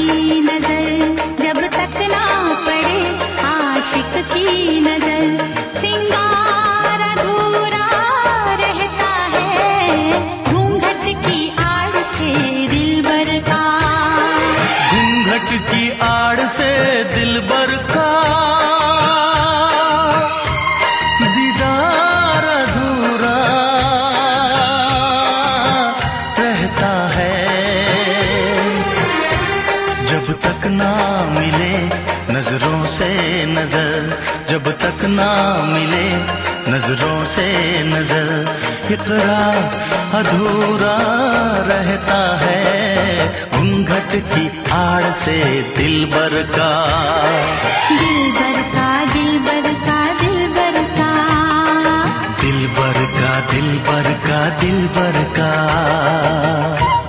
की से नज़र जब तक ना मिले नज़रों से नज़र इकरार अधूरा रहता है घूंघट की आड़ से दिल बर का दिल भर का दिल भर का दिल भर का दिल बर का दिल बर का दिल बर का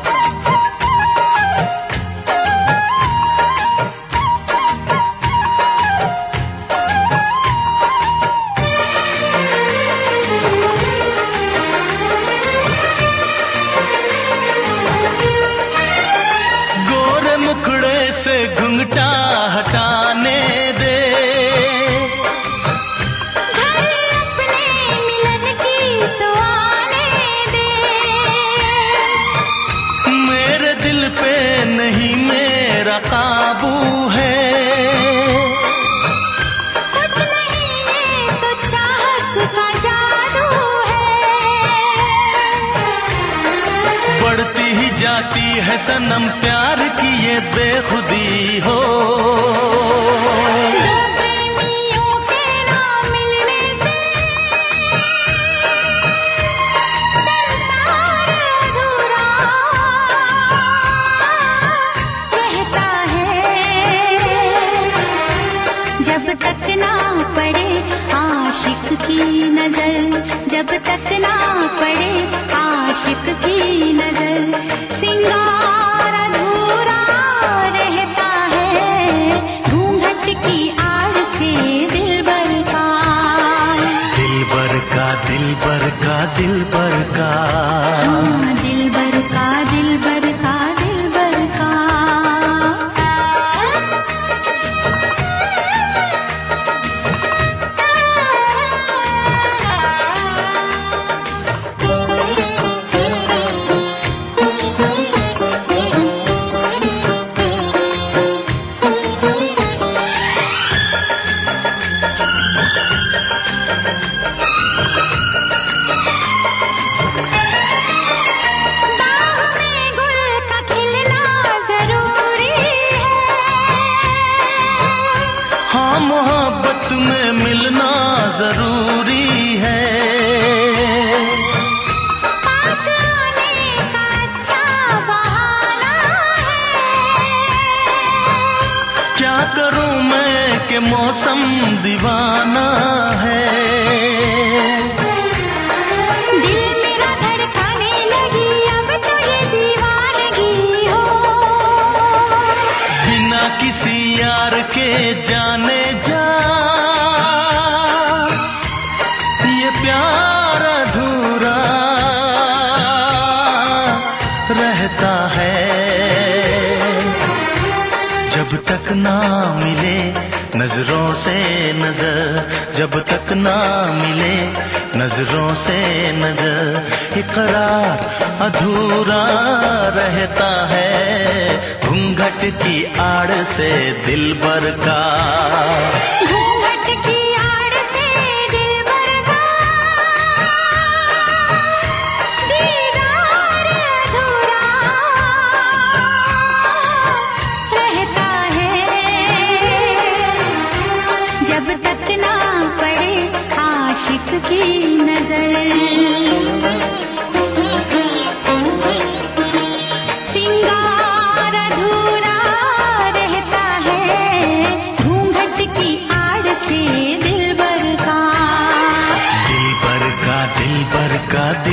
सनम प्यार की ये बेखुदी हो। जब तक ना पड़े आशिक की नज़र, जब तक ना दिल पर का। दीवाना है। दिल मेरा धड़काने लगी अब तो ये दीवानगी हो। बिना किसी यार के जाने जा। ये प्यार अधूरा रहता है। जब तक ना मिले नज़रों से नज़र, जब तक ना मिले नज़रों से नज़र, इकरार अधूरा रहता है, घूंघट की आड़ से दिल भर का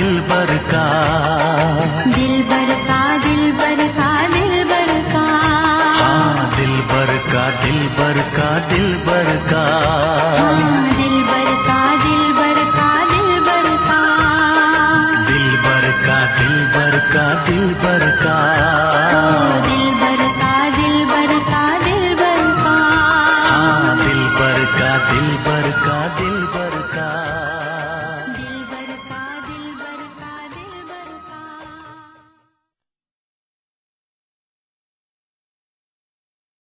दिलबर का दिलबर का दिलबर का दिलबर का हाँ दिलबर का दिलबर का दिलबर का दिलबर का दिलबर का दिलबर का दिलबर का दिलबर का दिलबर का दिलबर का दिलबर का दिलबर का दिलबर का दिलबर का दिलबर का